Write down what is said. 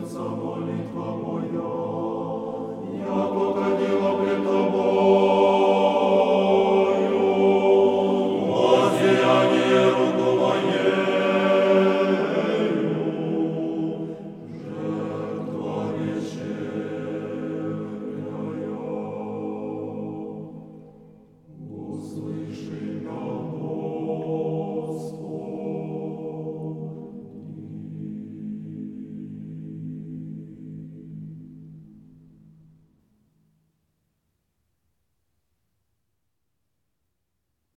исправится молитва моя,